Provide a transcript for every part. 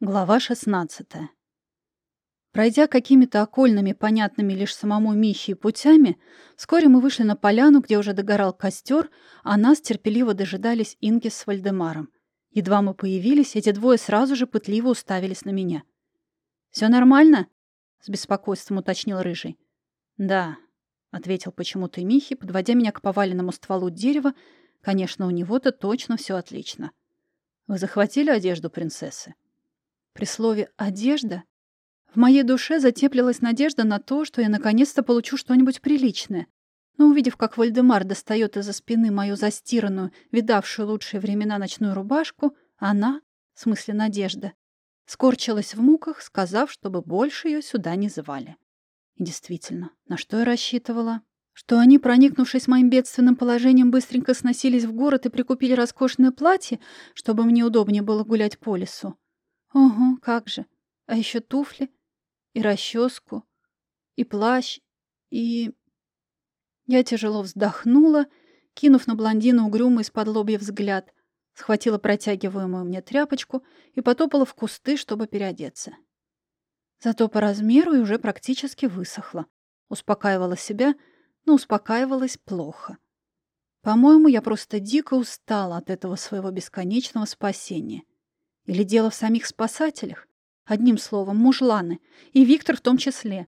Глава 16. Пройдя какими-то окольными, понятными лишь самому Михе путями, вскоре мы вышли на поляну, где уже догорал костер, а нас терпеливо дожидались Инги с Вальдемаром. Едва мы появились, эти двое сразу же пытливо уставились на меня. «Все нормально?» — с беспокойством уточнил Рыжий. «Да», — ответил почему-то Михи, подводя меня к поваленному стволу дерева. «Конечно, у него-то точно все отлично. Вы захватили одежду принцессы?» При слове «одежда» в моей душе затеплилась надежда на то, что я наконец-то получу что-нибудь приличное. Но увидев, как Вальдемар достает из-за спины мою застиранную, видавшую лучшие времена ночную рубашку, она, в смысле Надежда, скорчилась в муках, сказав, чтобы больше ее сюда не звали. И действительно, на что я рассчитывала? Что они, проникнувшись моим бедственным положением, быстренько сносились в город и прикупили роскошное платье, чтобы мне удобнее было гулять по лесу. Ого, как же. А еще туфли, и расческу, и плащ, и... Я тяжело вздохнула, кинув на блондина угрюмый из-под лобья взгляд, схватила протягиваемую мне тряпочку и потопала в кусты, чтобы переодеться. Зато по размеру и уже практически высохла. Успокаивала себя, но успокаивалась плохо. По-моему, я просто дико устала от этого своего бесконечного спасения. Или дело в самих спасателях? Одним словом, мужланы. И Виктор в том числе.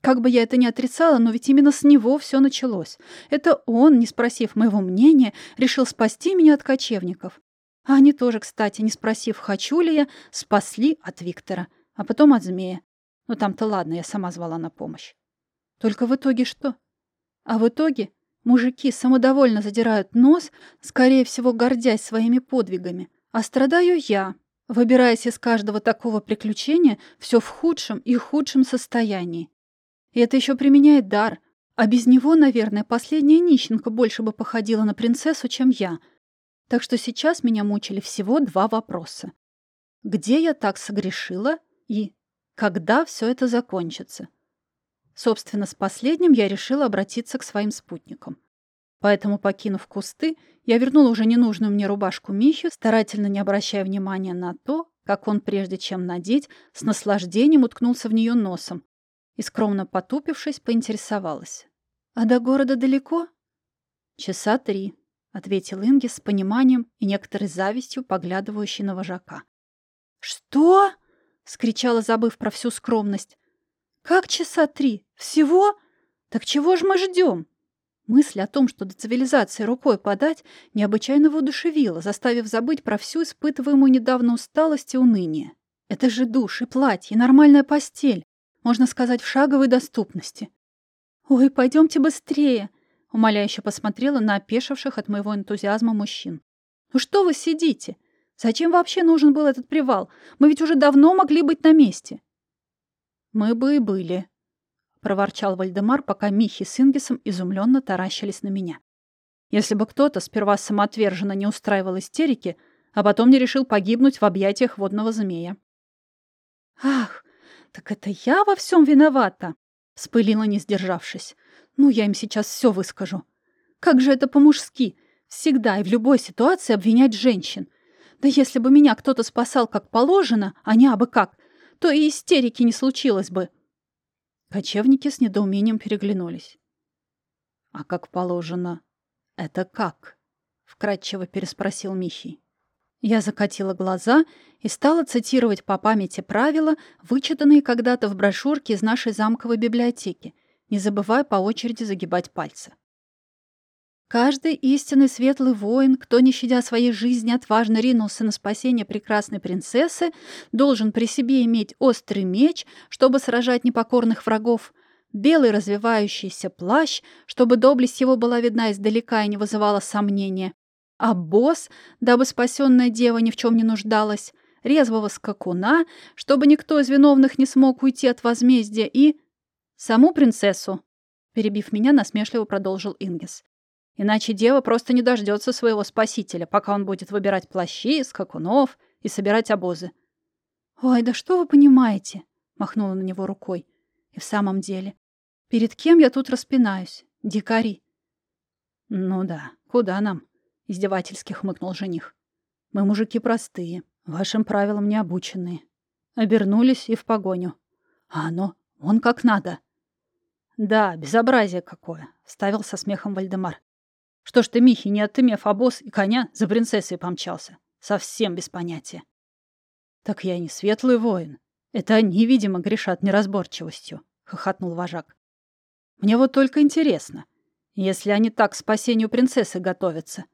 Как бы я это ни отрицала, но ведь именно с него все началось. Это он, не спросив моего мнения, решил спасти меня от кочевников. А они тоже, кстати, не спросив, хочу ли я, спасли от Виктора, а потом от змея. Ну там-то ладно, я сама звала на помощь. Только в итоге что? А в итоге мужики самодовольно задирают нос, скорее всего, гордясь своими подвигами, а страдаю я, выбираясь из каждого такого приключения все в худшем и худшем состоянии. И это еще применяет дар, а без него, наверное, последняя нищенка больше бы походила на принцессу, чем я. Так что сейчас меня мучили всего два вопроса. Где я так согрешила и когда все это закончится? Собственно, с последним я решила обратиться к своим спутникам. Поэтому, покинув кусты, я вернула уже ненужную мне рубашку Михи, старательно не обращая внимания на то, как он, прежде чем надеть, с наслаждением уткнулся в нее носом и, скромно потупившись, поинтересовалась. «А до города далеко?» «Часа три», — ответил Инги с пониманием и некоторой завистью, поглядывающей на вожака. «Что?» — скричала, забыв про всю скромность. «Как часа три? Всего? Так чего ж мы ждем?» Мысль о том, что до цивилизации рукой подать, необычайно воодушевила, заставив забыть про всю испытываемую недавно усталость и уныние. Это же душ и платье, и нормальная постель, можно сказать, в шаговой доступности. «Ой, пойдемте быстрее!» — умоляюще посмотрела на опешивших от моего энтузиазма мужчин. «Ну что вы сидите? Зачем вообще нужен был этот привал? Мы ведь уже давно могли быть на месте». «Мы бы и были», — проворчал Вальдемар, пока Михи с Ингисом изумленно таращились на меня. «Если бы кто-то сперва самоотверженно не устраивал истерики, а потом не решил погибнуть в объятиях водного змея». «Ах, так это я во всем виновата!» — вспылила, не сдержавшись. «Ну, я им сейчас все выскажу. Как же это по-мужски! Всегда и в любой ситуации обвинять женщин. Да если бы меня кто-то спасал как положено, а не абы как, то и истерики не случилось бы». Кочевники с недоумением переглянулись. «А как положено, это как?» — вкратчиво переспросил Михий. Я закатила глаза и стала цитировать по памяти правила, вычитанные когда-то в брошюрке из нашей замковой библиотеки, не забывая по очереди загибать пальцы. Каждый истинный светлый воин, кто, не щадя своей жизни, отважно ринулся на спасение прекрасной принцессы, должен при себе иметь острый меч, чтобы сражать непокорных врагов, белый развивающийся плащ, чтобы доблесть его была видна издалека и не вызывала сомнения, а босс, дабы спасенная дева ни в чем не нуждалась, резвого скакуна, чтобы никто из виновных не смог уйти от возмездия, и... саму принцессу, перебив меня, насмешливо продолжил Ингес. Иначе дева просто не дождется своего спасителя, пока он будет выбирать плащи, скакунов и собирать обозы. «Ой, да что вы понимаете?» — махнула на него рукой. «И в самом деле, перед кем я тут распинаюсь? Дикари». «Ну да, куда нам?» — издевательски хмыкнул жених. «Мы мужики простые, вашим правилам не обученные. Обернулись и в погоню. А оно, он как надо. Да, безобразие какое, вставил со смехом Вальдемар. Что ж ты, Михи, не отымев обоз и коня, за принцессой помчался? Совсем без понятия. Так я не светлый воин. Это они, видимо, грешат неразборчивостью, хохотнул вожак. Мне вот только интересно, если они так к спасению принцессы готовятся,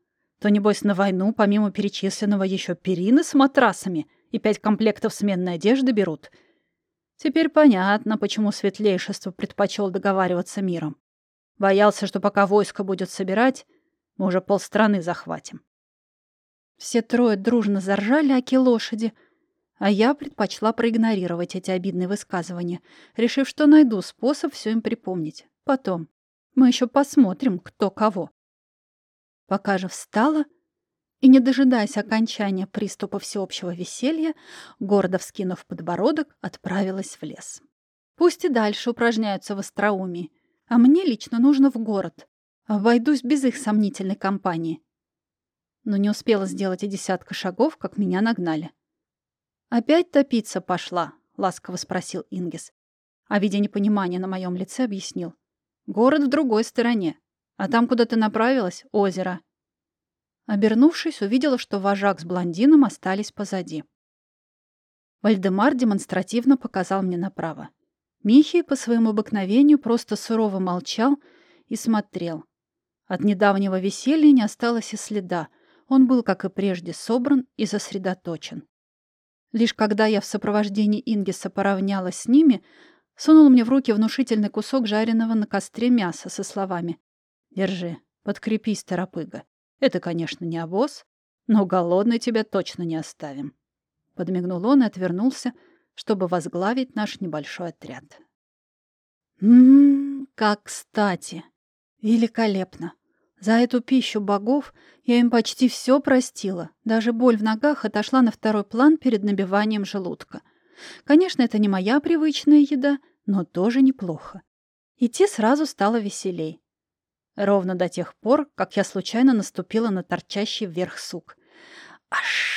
то, небось, на войну, помимо перечисленного, еще перины с матрасами и пять комплектов сменной одежды берут. Теперь понятно, почему светлейшество предпочел договариваться миром. Боялся, что пока войско будет собирать, мы уже полстраны захватим. Все трое дружно заржали оки лошади, а я предпочла проигнорировать эти обидные высказывания, решив, что найду способ все им припомнить. Потом. Мы еще посмотрим, кто кого. Пока же встала и, не дожидаясь окончания приступа всеобщего веселья, гордо вскинув подбородок, отправилась в лес. Пусть и дальше упражняются в остроумии, а мне лично нужно в город. Обойдусь без их сомнительной компании. Но не успела сделать и десятка шагов, как меня нагнали. «Опять топиться пошла?» — ласково спросил Ингис. А видя непонимание на моем лице, объяснил. «Город в другой стороне, а там, куда ты направилась, — озеро». Обернувшись, увидела, что вожак с блондином остались позади. Вальдемар демонстративно показал мне направо. Михи по своему обыкновению просто сурово молчал и смотрел. От недавнего веселья не осталось и следа. Он был, как и прежде, собран и сосредоточен. Лишь когда я в сопровождении Ингиса поравнялась с ними, сунул мне в руки внушительный кусок жареного на костре мяса со словами «Держи, подкрепись, торопыга. Это, конечно, не обоз, но голодный тебя точно не оставим». Подмигнул он и отвернулся, чтобы возглавить наш небольшой отряд. Ммм, как кстати! Великолепно! За эту пищу богов я им почти все простила. Даже боль в ногах отошла на второй план перед набиванием желудка. Конечно, это не моя привычная еда, но тоже неплохо. Идти сразу стало веселей. Ровно до тех пор, как я случайно наступила на торчащий вверх сук. Аш!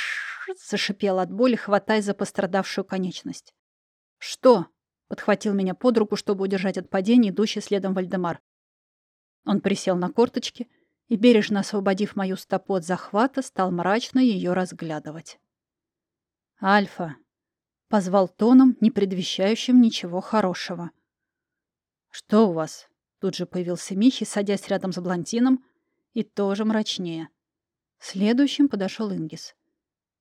зашипела от боли, хватая за пострадавшую конечность. «Что?» — подхватил меня под руку, чтобы удержать от падения, идущий следом Вальдемар. Он присел на корточки и, бережно освободив мою стопу от захвата, стал мрачно ее разглядывать. «Альфа!» — позвал тоном, не предвещающим ничего хорошего. «Что у вас?» — тут же появился Михи, садясь рядом с блондином, и тоже мрачнее. Следующим подошел Ингис.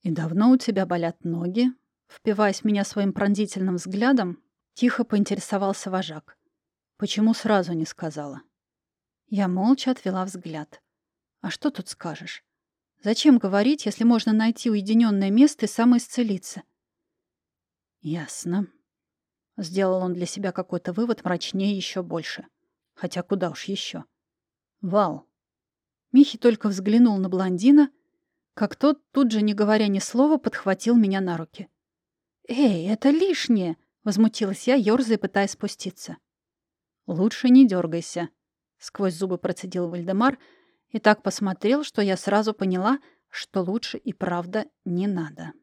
«И давно у тебя болят ноги?» Впиваясь в меня своим пронзительным взглядом, тихо поинтересовался вожак. «Почему сразу не сказала?» Я молча отвела взгляд. «А что тут скажешь? Зачем говорить, если можно найти уединенное место и самоисцелиться?» «Ясно». Сделал он для себя какой-то вывод мрачнее еще больше. Хотя куда уж еще. «Вал». Михи только взглянул на блондина — как тот, тут же не говоря ни слова, подхватил меня на руки. «Эй, это лишнее!» — возмутилась я, ёрзая, пытаясь спуститься. «Лучше не дергайся», — сквозь зубы процедил Вальдемар и так посмотрел, что я сразу поняла, что лучше и правда не надо.